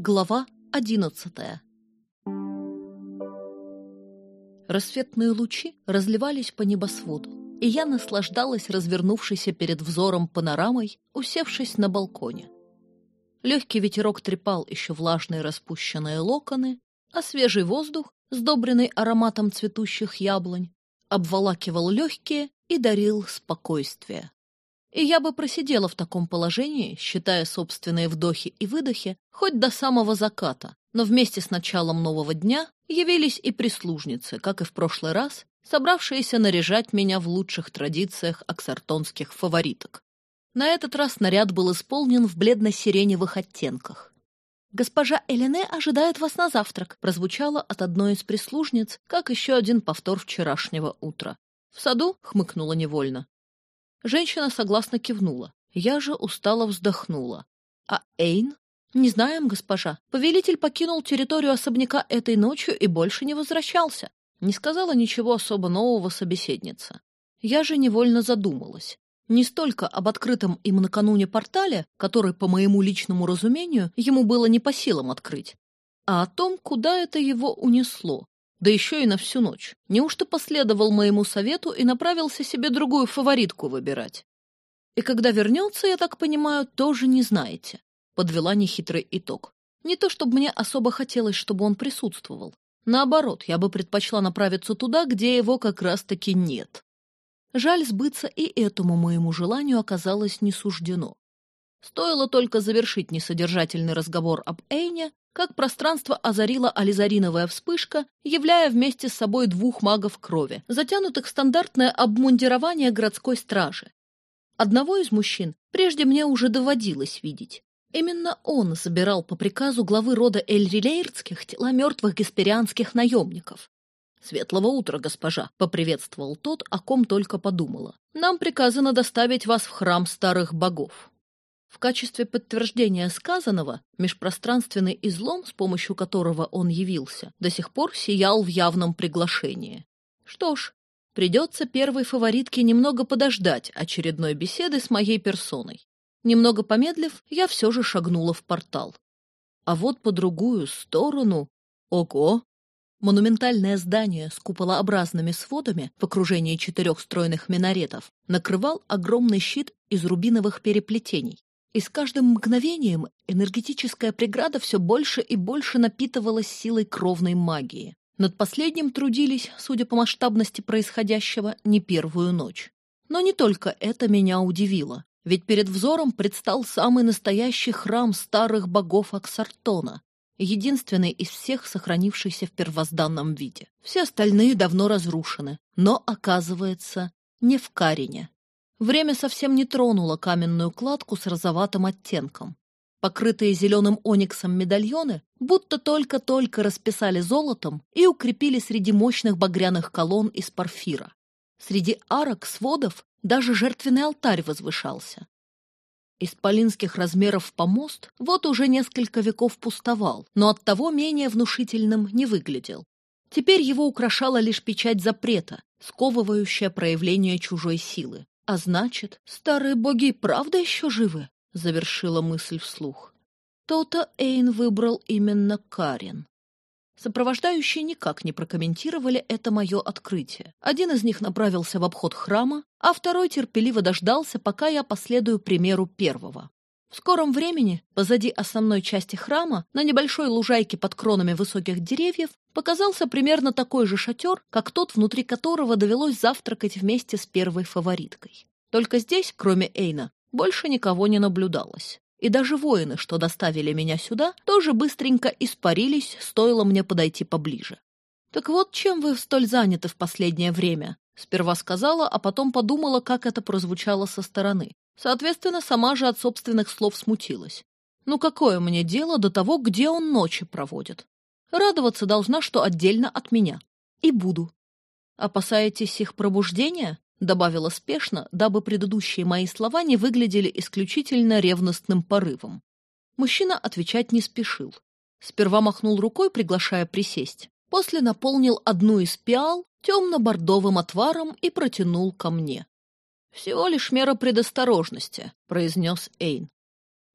Глава одиннадцатая Рассветные лучи разливались по небосводу, и я наслаждалась развернувшейся перед взором панорамой, усевшись на балконе. Легкий ветерок трепал еще влажные распущенные локоны, а свежий воздух, сдобренный ароматом цветущих яблонь, обволакивал легкие и дарил спокойствие. И я бы просидела в таком положении, считая собственные вдохи и выдохи, хоть до самого заката, но вместе с началом нового дня явились и прислужницы, как и в прошлый раз, собравшиеся наряжать меня в лучших традициях аксартонских фавориток. На этот раз наряд был исполнен в бледно-сиреневых оттенках. «Госпожа Элене ожидает вас на завтрак», прозвучало от одной из прислужниц, как еще один повтор вчерашнего утра. «В саду?» — хмыкнула невольно. Женщина согласно кивнула. Я же устало вздохнула. А Эйн? Не знаем, госпожа. Повелитель покинул территорию особняка этой ночью и больше не возвращался. Не сказала ничего особо нового собеседница. Я же невольно задумалась. Не столько об открытом им накануне портале, который, по моему личному разумению, ему было не по силам открыть, а о том, куда это его унесло, да еще и на всю ночь. Неужто последовал моему совету и направился себе другую фаворитку выбирать? И когда вернется, я так понимаю, тоже не знаете. Подвела нехитрый итог. Не то, чтобы мне особо хотелось, чтобы он присутствовал. Наоборот, я бы предпочла направиться туда, где его как раз-таки нет. Жаль сбыться, и этому моему желанию оказалось не суждено. Стоило только завершить несодержательный разговор об Эйне, как пространство озарила ализариновая вспышка, являя вместе с собой двух магов крови, затянутых в стандартное обмундирование городской стражи. Одного из мужчин прежде мне уже доводилось видеть. Именно он забирал по приказу главы рода Эльрилейрдских тела мертвых гесперианских наемников. «Светлого утра, госпожа!» — поприветствовал тот, о ком только подумала. «Нам приказано доставить вас в храм старых богов». В качестве подтверждения сказанного межпространственный излом, с помощью которого он явился, до сих пор сиял в явном приглашении. Что ж, придется первой фаворитке немного подождать очередной беседы с моей персоной. Немного помедлив, я все же шагнула в портал. А вот по другую сторону... Ого! Монументальное здание с куполообразными сводами в окружении четырех стройных минаретов накрывал огромный щит из рубиновых переплетений. И с каждым мгновением энергетическая преграда все больше и больше напитывалась силой кровной магии. Над последним трудились, судя по масштабности происходящего, не первую ночь. Но не только это меня удивило, ведь перед взором предстал самый настоящий храм старых богов Аксартона, единственный из всех сохранившийся в первозданном виде. Все остальные давно разрушены, но, оказывается, не в Карине. Время совсем не тронуло каменную кладку с розоватым оттенком. Покрытые зеленым ониксом медальоны будто только-только расписали золотом и укрепили среди мощных багряных колонн из порфира. Среди арок, сводов даже жертвенный алтарь возвышался. Исполинских размеров помост вот уже несколько веков пустовал, но оттого менее внушительным не выглядел. Теперь его украшала лишь печать запрета, сковывающая проявление чужой силы. А значит, старые боги правда еще живы? Завершила мысль вслух. То-то Эйн выбрал именно Карин. Сопровождающие никак не прокомментировали это мое открытие. Один из них направился в обход храма, а второй терпеливо дождался, пока я последую примеру первого. В скором времени позади основной части храма, на небольшой лужайке под кронами высоких деревьев, показался примерно такой же шатер, как тот, внутри которого довелось завтракать вместе с первой фавориткой. Только здесь, кроме Эйна, больше никого не наблюдалось. И даже воины, что доставили меня сюда, тоже быстренько испарились, стоило мне подойти поближе. «Так вот, чем вы столь заняты в последнее время?» Сперва сказала, а потом подумала, как это прозвучало со стороны. Соответственно, сама же от собственных слов смутилась. Ну какое мне дело до того, где он ночи проводит? Радоваться должна, что отдельно от меня. И буду. Опасаетесь их пробуждения? Добавила спешно, дабы предыдущие мои слова не выглядели исключительно ревностным порывом. Мужчина отвечать не спешил. Сперва махнул рукой, приглашая присесть. После наполнил одну из пиал темно-бордовым отваром и протянул ко мне. «Всего лишь мера предосторожности», — произнес Эйн.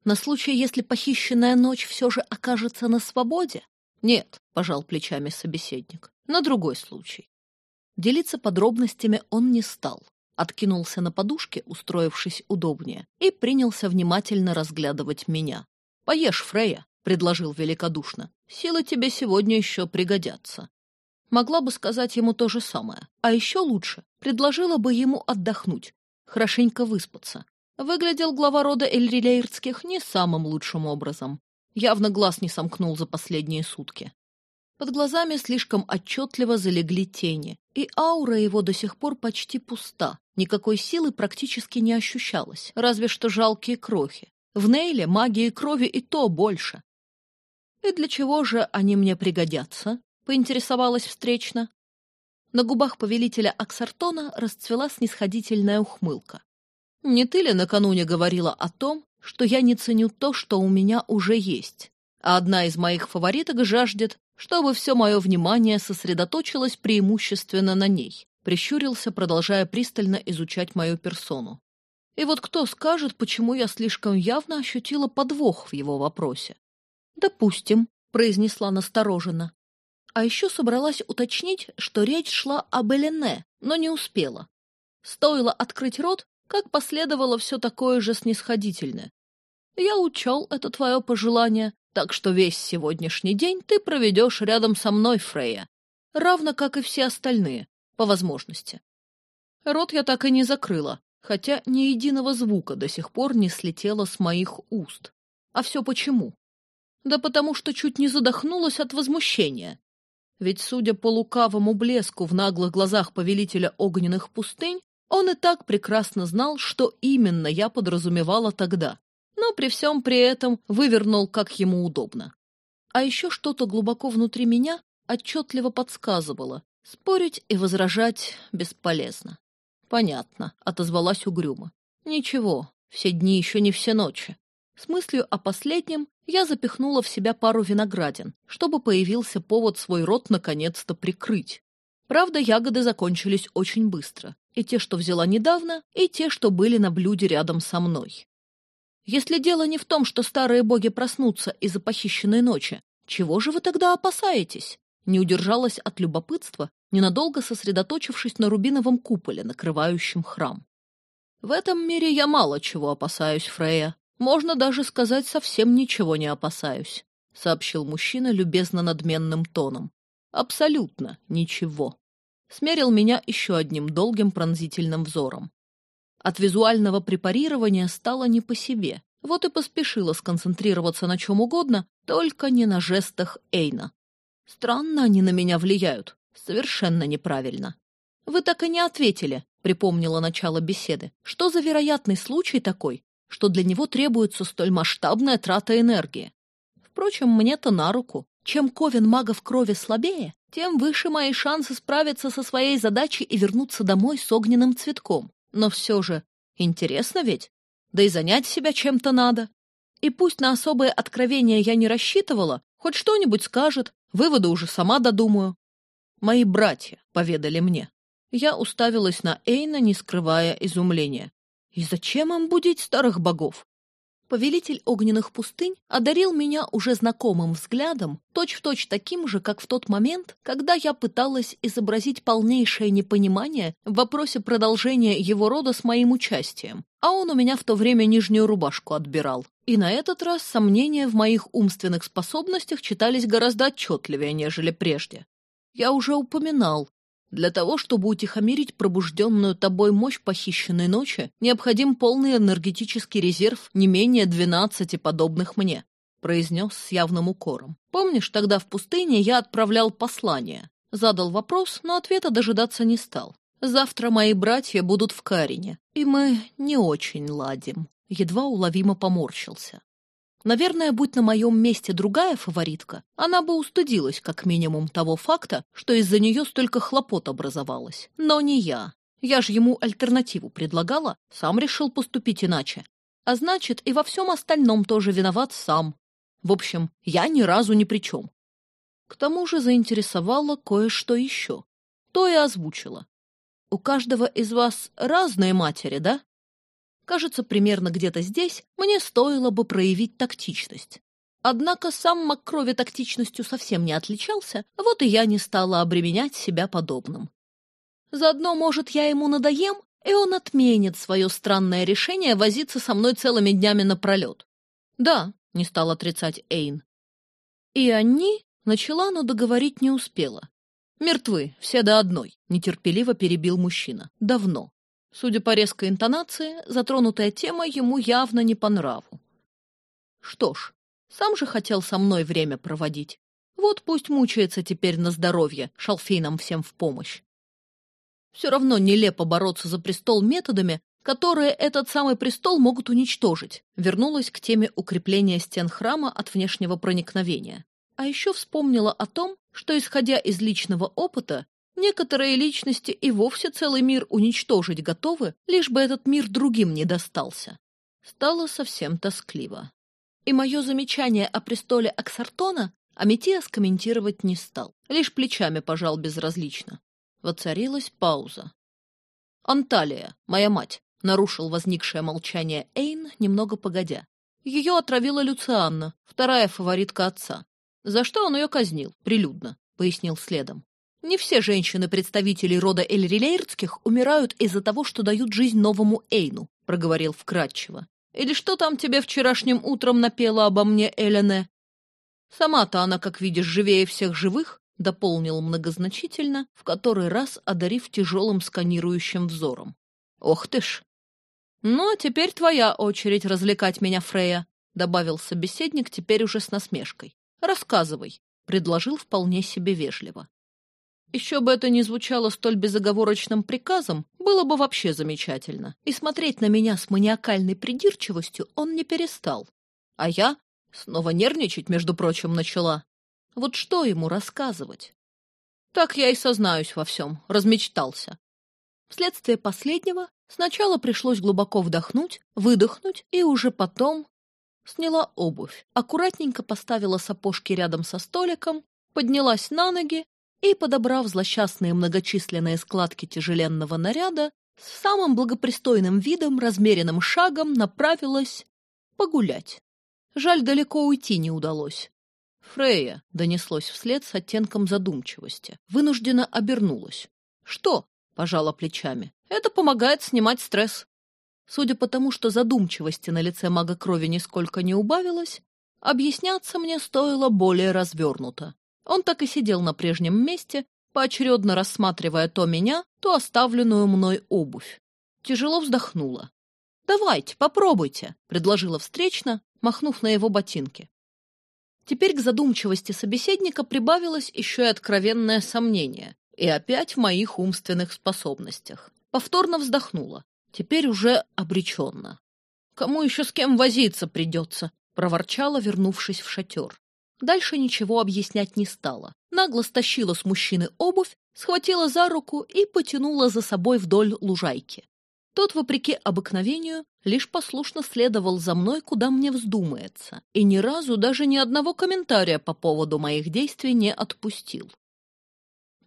На случай, если похищенная ночь все же окажется на свободе? Нет, пожал плечами собеседник. На другой случай. Делиться подробностями он не стал. Откинулся на подушке, устроившись удобнее, и принялся внимательно разглядывать меня. «Поешь, Фрея», — предложил великодушно. «Силы тебе сегодня еще пригодятся». Могла бы сказать ему то же самое. А еще лучше, предложила бы ему отдохнуть, хорошенько выспаться. Выглядел глава рода Эльрилейрдских не самым лучшим образом. Явно глаз не сомкнул за последние сутки. Под глазами слишком отчетливо залегли тени, и аура его до сих пор почти пуста. Никакой силы практически не ощущалось, разве что жалкие крохи. В Нейле магии крови и то больше. «И для чего же они мне пригодятся?» — поинтересовалась встречно. На губах повелителя Аксартона расцвела снисходительная ухмылка. «Не ты ли накануне говорила о том, что я не ценю то, что у меня уже есть, а одна из моих фавориток жаждет, чтобы все мое внимание сосредоточилось преимущественно на ней?» Прищурился, продолжая пристально изучать мою персону. И вот кто скажет, почему я слишком явно ощутила подвох в его вопросе? «Допустим», — произнесла настороженно. А еще собралась уточнить, что речь шла об Элене, но не успела. Стоило открыть рот, как последовало все такое же снисходительное. «Я учел это твое пожелание, так что весь сегодняшний день ты проведешь рядом со мной, Фрея, равно как и все остальные, по возможности». Рот я так и не закрыла, хотя ни единого звука до сих пор не слетело с моих уст. А все почему? Да потому что чуть не задохнулась от возмущения. Ведь, судя по лукавому блеску в наглых глазах повелителя огненных пустынь, он и так прекрасно знал, что именно я подразумевала тогда, но при всем при этом вывернул, как ему удобно. А еще что-то глубоко внутри меня отчетливо подсказывало, спорить и возражать бесполезно. «Понятно», — отозвалась угрюмо. «Ничего, все дни еще не все ночи. С мыслью о последнем я запихнула в себя пару виноградин, чтобы появился повод свой рот наконец-то прикрыть. Правда, ягоды закончились очень быстро. И те, что взяла недавно, и те, что были на блюде рядом со мной. Если дело не в том, что старые боги проснутся из-за похищенной ночи, чего же вы тогда опасаетесь? Не удержалась от любопытства, ненадолго сосредоточившись на рубиновом куполе, накрывающем храм. В этом мире я мало чего опасаюсь, Фрея, можно даже сказать, совсем ничего не опасаюсь, сообщил мужчина любезно надменным тоном. Абсолютно ничего. Смерил меня еще одним долгим пронзительным взором. От визуального препарирования стало не по себе, вот и поспешила сконцентрироваться на чем угодно, только не на жестах Эйна. Странно они на меня влияют, совершенно неправильно. Вы так и не ответили, припомнила начало беседы. Что за вероятный случай такой, что для него требуется столь масштабная трата энергии. Впрочем, мне-то на руку. Чем ковен магов крови слабее, тем выше мои шансы справиться со своей задачей и вернуться домой с огненным цветком. Но все же, интересно ведь? Да и занять себя чем-то надо. И пусть на особые откровения я не рассчитывала, хоть что-нибудь скажет, выводы уже сама додумаю. Мои братья поведали мне. Я уставилась на Эйна, не скрывая изумления. И зачем им будить старых богов? Повелитель огненных пустынь одарил меня уже знакомым взглядом, точь-в-точь точь таким же, как в тот момент, когда я пыталась изобразить полнейшее непонимание в вопросе продолжения его рода с моим участием, а он у меня в то время нижнюю рубашку отбирал. И на этот раз сомнения в моих умственных способностях читались гораздо отчетливее, нежели прежде. Я уже упоминал, для того, чтобы утихомирить пробужденную тобой мощь похищенной ночи, необходим полный энергетический резерв не менее двенадцати подобных мне», — произнес с явным укором. «Помнишь, тогда в пустыне я отправлял послание?» Задал вопрос, но ответа дожидаться не стал. «Завтра мои братья будут в Карине, и мы не очень ладим». Едва уловимо поморщился. Наверное, будь на моем месте другая фаворитка, она бы устыдилась как минимум того факта, что из-за нее столько хлопот образовалось. Но не я. Я же ему альтернативу предлагала, сам решил поступить иначе. А значит, и во всем остальном тоже виноват сам. В общем, я ни разу ни при чем. К тому же заинтересовало кое-что еще. То и озвучила. У каждого из вас разные матери, да? Кажется, примерно где-то здесь мне стоило бы проявить тактичность. Однако сам Маккрови тактичностью совсем не отличался, вот и я не стала обременять себя подобным. Заодно, может, я ему надоем, и он отменит свое странное решение возиться со мной целыми днями напролет. Да, не стал отрицать Эйн. И они начала, но договорить не успела. Мертвы, все до одной, нетерпеливо перебил мужчина. Давно. Судя по резкой интонации, затронутая тема ему явно не по нраву. Что ж, сам же хотел со мной время проводить. Вот пусть мучается теперь на здоровье, шалфейном всем в помощь. Все равно нелепо бороться за престол методами, которые этот самый престол могут уничтожить. Вернулась к теме укрепления стен храма от внешнего проникновения. А еще вспомнила о том, что, исходя из личного опыта, некоторые личности и вовсе целый мир уничтожить готовы, лишь бы этот мир другим не достался. Стало совсем тоскливо. И мое замечание о престоле Аксартона Аметиас комментировать не стал, лишь плечами пожал безразлично. Воцарилась пауза. «Анталия, моя мать», — нарушил возникшее молчание Эйн, немного погодя. Ее отравила Люцианна, вторая фаворитка отца. За что он ее казнил, прилюдно, — пояснил следом. Не все женщины-представители рода Эльрилейрдских умирают из-за того, что дают жизнь новому Эйну, — проговорил вкратчиво. Или что там тебе вчерашним утром напела обо мне Элене? Сама-то она, как видишь, живее всех живых, — дополнил многозначительно, в который раз одарив тяжелым сканирующим взором. Ох ты ж! Ну, а теперь твоя очередь развлекать меня, Фрея, — добавил собеседник теперь уже с насмешкой. Рассказывай, — предложил вполне себе вежливо. Еще бы это не звучало столь безоговорочным приказом, было бы вообще замечательно. И смотреть на меня с маниакальной придирчивостью он не перестал. А я снова нервничать, между прочим, начала. Вот что ему рассказывать? Так я и сознаюсь во всем, размечтался. Вследствие последнего сначала пришлось глубоко вдохнуть, выдохнуть и уже потом сняла обувь, аккуратненько поставила сапожки рядом со столиком, поднялась на ноги и, подобрав злосчастные многочисленные складки тяжеленного наряда, с самым благопристойным видом, размеренным шагом направилась погулять. Жаль, далеко уйти не удалось. Фрея донеслось вслед с оттенком задумчивости. Вынужденно обернулась. «Что?» — пожала плечами. «Это помогает снимать стресс». Судя по тому, что задумчивости на лице мага крови нисколько не убавилось, объясняться мне стоило более развернуто. Он так и сидел на прежнем месте, поочередно рассматривая то меня, то оставленную мной обувь. Тяжело вздохнула. «Давайте, попробуйте», — предложила встречно, махнув на его ботинки. Теперь к задумчивости собеседника прибавилось еще и откровенное сомнение, и опять в моих умственных способностях. Повторно вздохнула, теперь уже обреченно. «Кому еще с кем возиться придется?» — проворчала, вернувшись в шатер. Дальше ничего объяснять не стала. Нагло стащила с мужчины обувь, схватила за руку и потянула за собой вдоль лужайки. Тот, вопреки обыкновению, лишь послушно следовал за мной, куда мне вздумается, и ни разу даже ни одного комментария по поводу моих действий не отпустил.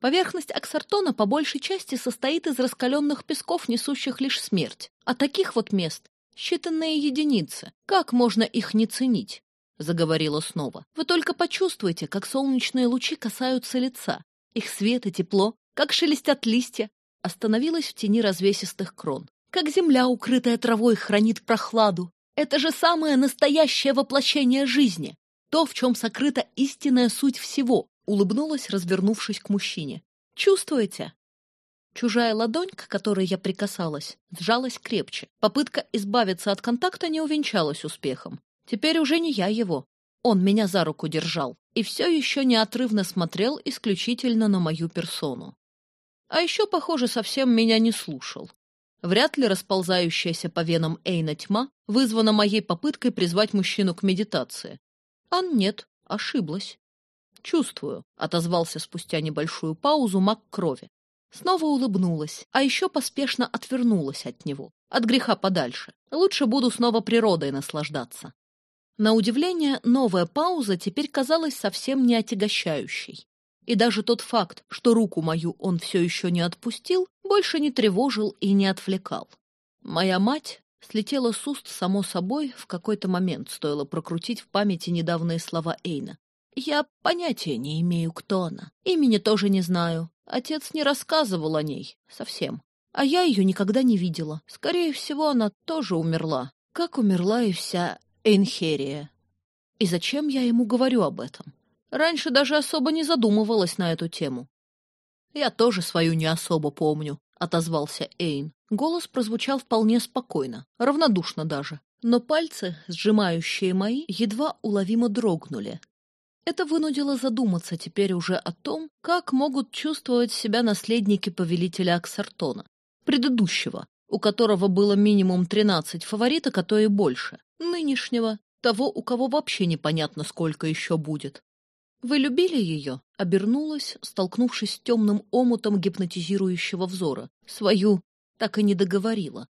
Поверхность Аксартона по большей части состоит из раскаленных песков, несущих лишь смерть, а таких вот мест — считанные единицы. Как можно их не ценить? — заговорила снова. «Вы только почувствуйте, как солнечные лучи касаются лица. Их свет и тепло, как шелестят листья». Остановилась в тени развесистых крон. «Как земля, укрытая травой, хранит прохладу. Это же самое настоящее воплощение жизни. То, в чем сокрыта истинная суть всего», — улыбнулась, развернувшись к мужчине. «Чувствуете?» Чужая ладонь, к которой я прикасалась, сжалась крепче. Попытка избавиться от контакта не увенчалась успехом. Теперь уже не я его. Он меня за руку держал и все еще неотрывно смотрел исключительно на мою персону. А еще, похоже, совсем меня не слушал. Вряд ли расползающаяся по венам Эйна тьма вызвана моей попыткой призвать мужчину к медитации. А нет, ошиблась. «Чувствую», — отозвался спустя небольшую паузу маг крови. Снова улыбнулась, а еще поспешно отвернулась от него. От греха подальше. Лучше буду снова природой наслаждаться. На удивление, новая пауза теперь казалась совсем не отягощающей. И даже тот факт, что руку мою он все еще не отпустил, больше не тревожил и не отвлекал. Моя мать Слетело с уст само собой, в какой-то момент стоило прокрутить в памяти недавние слова Эйна. «Я понятия не имею, кто она. Имени тоже не знаю. Отец не рассказывал о ней. Совсем. А я ее никогда не видела. Скорее всего, она тоже умерла. Как умерла и вся Эйнхерия. И зачем я ему говорю об этом? Раньше даже особо не задумывалась на эту тему. «Я тоже свою не особо помню», — отозвался Эйн. Голос прозвучал вполне спокойно, равнодушно даже. Но пальцы, сжимающие мои, едва уловимо дрогнули. Это вынудило задуматься теперь уже о том, как могут чувствовать себя наследники повелителя Аксартона, предыдущего, у которого было минимум тринадцать фавориток, а то и больше, нынешнего, того, у кого вообще непонятно, сколько еще будет. «Вы любили ее?» — обернулась, столкнувшись с темным омутом гипнотизирующего взора. Свою так и не договорила.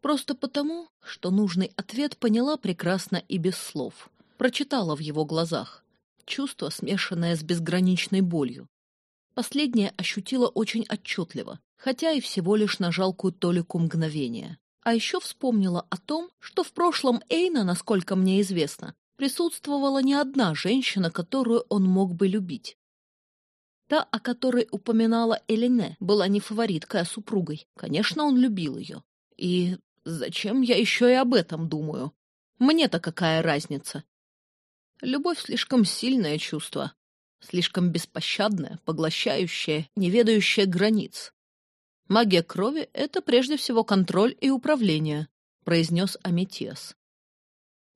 Просто потому, что нужный ответ поняла прекрасно и без слов. Прочитала в его глазах. Чувство, смешанное с безграничной болью. Последнее ощутила очень отчетливо, хотя и всего лишь на жалкую толику мгновения. А еще вспомнила о том, что в прошлом Эйна, насколько мне известно, присутствовала не одна женщина, которую он мог бы любить. Та, о которой упоминала Элине, была не фавориткой, а супругой. Конечно, он любил ее. И зачем я еще и об этом думаю? Мне-то какая разница? Любовь слишком сильное чувство, слишком беспощадное, поглощающее, не ведающее границ. Магия крови — это прежде всего контроль и управление, произнес Аметиас.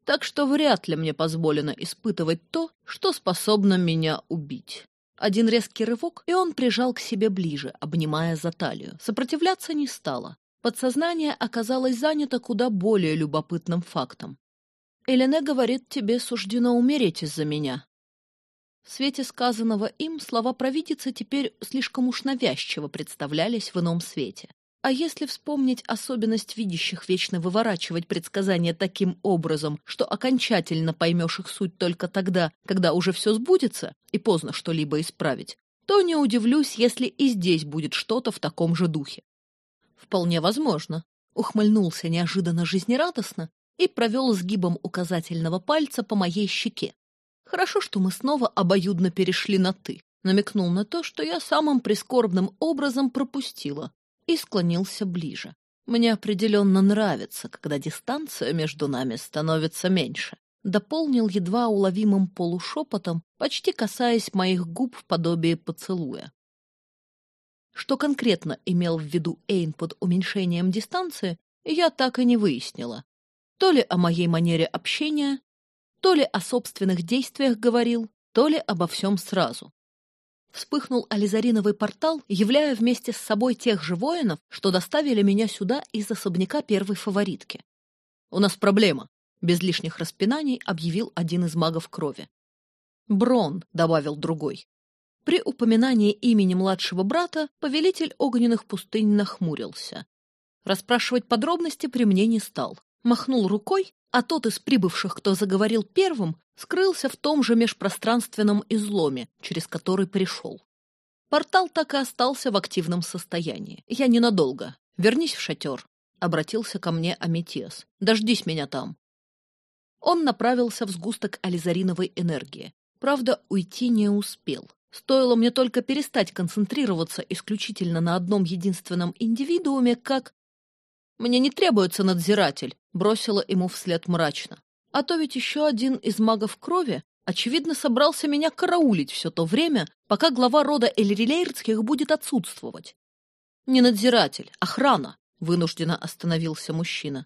Так что вряд ли мне позволено испытывать то, что способно меня убить. Один резкий рывок, и он прижал к себе ближе, обнимая за талию. Сопротивляться не стало. Подсознание оказалось занято куда более любопытным фактом. «Элене говорит, тебе суждено умереть из-за меня». В свете сказанного им слова провидицы теперь слишком уж навязчиво представлялись в ином свете. А если вспомнить особенность видящих вечно выворачивать предсказания таким образом, что окончательно поймешь их суть только тогда, когда уже все сбудется и поздно что-либо исправить, то не удивлюсь, если и здесь будет что-то в таком же духе. Вполне возможно. Ухмыльнулся неожиданно жизнерадостно и провел сгибом указательного пальца по моей щеке. Хорошо, что мы снова обоюдно перешли на «ты», намекнул на то, что я самым прискорбным образом пропустила, и склонился ближе. Мне определенно нравится, когда дистанция между нами становится меньше. Дополнил едва уловимым полушепотом, почти касаясь моих губ в подобии поцелуя. Что конкретно имел в виду Эйн под уменьшением дистанции, я так и не выяснила. То ли о моей манере общения, то ли о собственных действиях говорил, то ли обо всем сразу вспыхнул ализариновый портал, являя вместе с собой тех же воинов, что доставили меня сюда из особняка первой фаворитки. «У нас проблема», — без лишних распинаний объявил один из магов крови. «Брон», — добавил другой. При упоминании имени младшего брата повелитель огненных пустынь нахмурился. Расспрашивать подробности при мне не стал. Махнул рукой, а тот из прибывших, кто заговорил первым, скрылся в том же межпространственном изломе, через который пришел. Портал так и остался в активном состоянии. Я ненадолго. Вернись в шатер, — обратился ко мне Аметиас. Дождись меня там. Он направился в сгусток ализариновой энергии. Правда, уйти не успел. Стоило мне только перестать концентрироваться исключительно на одном единственном индивидууме, как... «Мне не требуется надзиратель», — бросила ему вслед мрачно. А то ведь еще один из магов крови, очевидно, собрался меня караулить все то время, пока глава рода Эльрилейрдских будет отсутствовать. Не надзиратель, охрана, вынужденно остановился мужчина.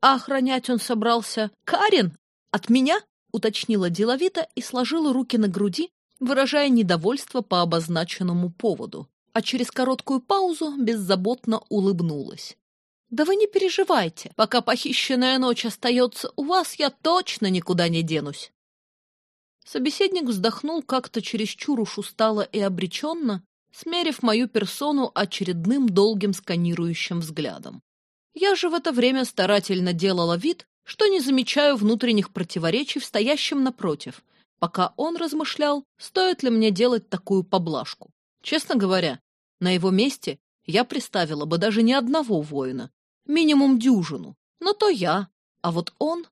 А охранять он собрался Карин? От меня? уточнила деловито и сложила руки на груди, выражая недовольство по обозначенному поводу, а через короткую паузу беззаботно улыбнулась. Да вы не переживайте, пока похищенная ночь остается у вас, я точно никуда не денусь. Собеседник вздохнул как-то чересчур уж устало и обреченно, смерив мою персону очередным долгим сканирующим взглядом. Я же в это время старательно делала вид, что не замечаю внутренних противоречий в стоящем напротив, пока он размышлял, стоит ли мне делать такую поблажку. Честно говоря, на его месте я приставила бы даже не одного воина, минимум дюжину, Но то я, а вот он...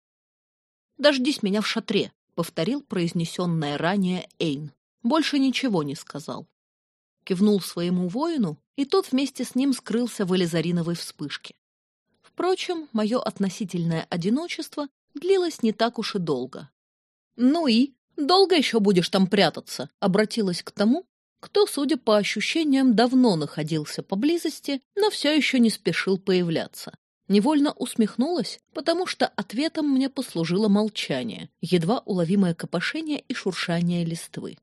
«Дождись меня в шатре», — повторил произнесенное ранее Эйн. Больше ничего не сказал. Кивнул своему воину, и тот вместе с ним скрылся в элизариновой вспышке. Впрочем, мое относительное одиночество длилось не так уж и долго. «Ну и? Долго еще будешь там прятаться?» — обратилась к тому, кто, судя по ощущениям, давно находился поблизости, но все еще не спешил появляться. Невольно усмехнулась, потому что ответом мне послужило молчание, едва уловимое копошение и шуршание листвы.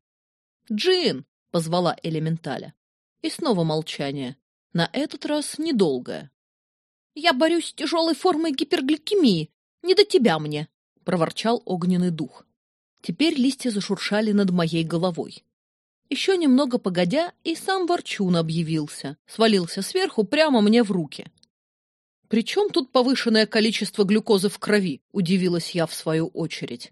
«Джин!» — позвала элементаля. И снова молчание. На этот раз недолгое. «Я борюсь с тяжелой формой гипергликемии. Не до тебя мне!» — проворчал огненный дух. Теперь листья зашуршали над моей головой. Еще немного погодя, и сам Ворчун объявился, свалился сверху прямо мне в руки. «При чем тут повышенное количество глюкозы в крови?» – удивилась я в свою очередь.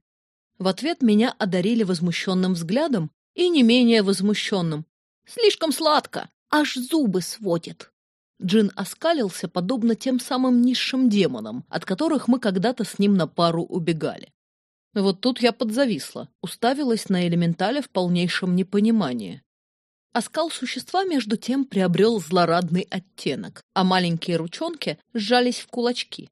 В ответ меня одарили возмущенным взглядом и не менее возмущенным. «Слишком сладко! Аж зубы сводит!» Джин оскалился, подобно тем самым низшим демонам, от которых мы когда-то с ним на пару убегали. Вот тут я подзависла, уставилась на элементаля в полнейшем непонимании. Оскал существа, между тем, приобрел злорадный оттенок, а маленькие ручонки сжались в кулачки.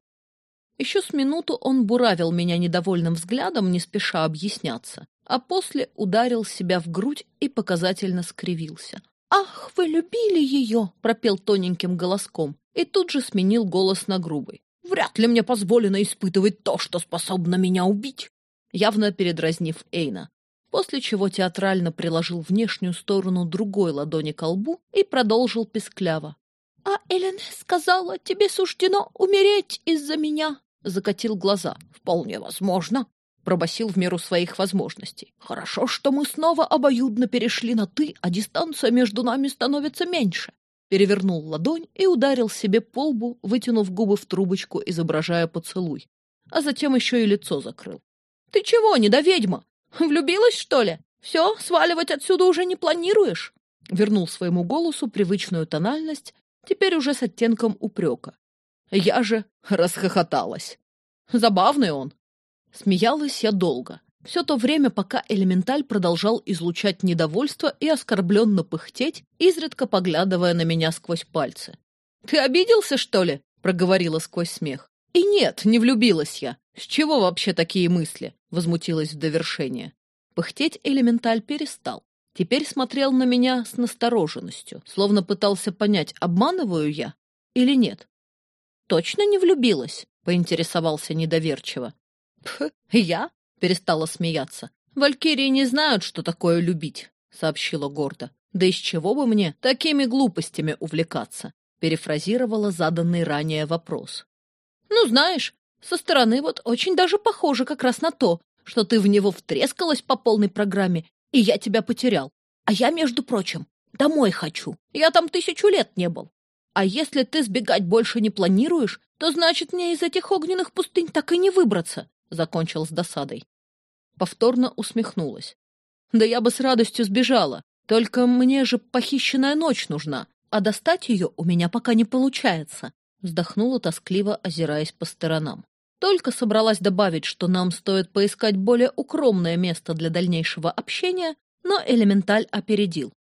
Еще с минуту он буравил меня недовольным взглядом, не спеша объясняться, а после ударил себя в грудь и показательно скривился. «Ах, вы любили ее!» — пропел тоненьким голоском и тут же сменил голос на грубый. «Вряд ли мне позволено испытывать то, что способно меня убить!» Явно передразнив Эйна, после чего театрально приложил внешнюю сторону другой ладони к лбу и продолжил пескляво. «А Элен сказала, тебе суждено умереть из-за меня!» Закатил глаза. «Вполне возможно!» Пробасил в меру своих возможностей. «Хорошо, что мы снова обоюдно перешли на «ты», а дистанция между нами становится меньше!» Перевернул ладонь и ударил себе по лбу, вытянув губы в трубочку, изображая поцелуй. А затем еще и лицо закрыл. Ты чего, недоведьма? Влюбилась, что ли? Все, сваливать отсюда уже не планируешь?» Вернул своему голосу привычную тональность, теперь уже с оттенком упрека. Я же расхохоталась. Забавный он. Смеялась я долго. Все то время, пока элементаль продолжал излучать недовольство и оскорбленно пыхтеть, изредка поглядывая на меня сквозь пальцы. «Ты обиделся, что ли?» — проговорила сквозь смех. «И нет, не влюбилась я. С чего вообще такие мысли?» — возмутилась в довершение. Пыхтеть элементаль перестал. Теперь смотрел на меня с настороженностью, словно пытался понять, обманываю я или нет. «Точно не влюбилась?» — поинтересовался недоверчиво. «Пх, я?» — перестала смеяться. «Валькирии не знают, что такое любить», — сообщила гордо. «Да из чего бы мне такими глупостями увлекаться?» — перефразировала заданный ранее вопрос. Ну, знаешь, со стороны вот очень даже похоже как раз на то, что ты в него втрескалась по полной программе, и я тебя потерял. А я, между прочим, домой хочу. Я там тысячу лет не был. А если ты сбегать больше не планируешь, то значит мне из этих огненных пустынь так и не выбраться, — закончил с досадой. Повторно усмехнулась. Да я бы с радостью сбежала, только мне же похищенная ночь нужна, а достать ее у меня пока не получается вздохнула тоскливо, озираясь по сторонам. Только собралась добавить, что нам стоит поискать более укромное место для дальнейшего общения, но элементаль опередил.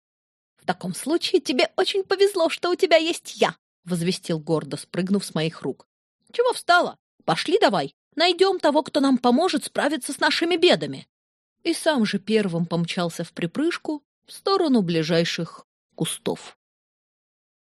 «В таком случае тебе очень повезло, что у тебя есть я!» — возвестил гордо, спрыгнув с моих рук. «Чего встала? Пошли давай! Найдем того, кто нам поможет справиться с нашими бедами!» И сам же первым помчался в припрыжку в сторону ближайших кустов.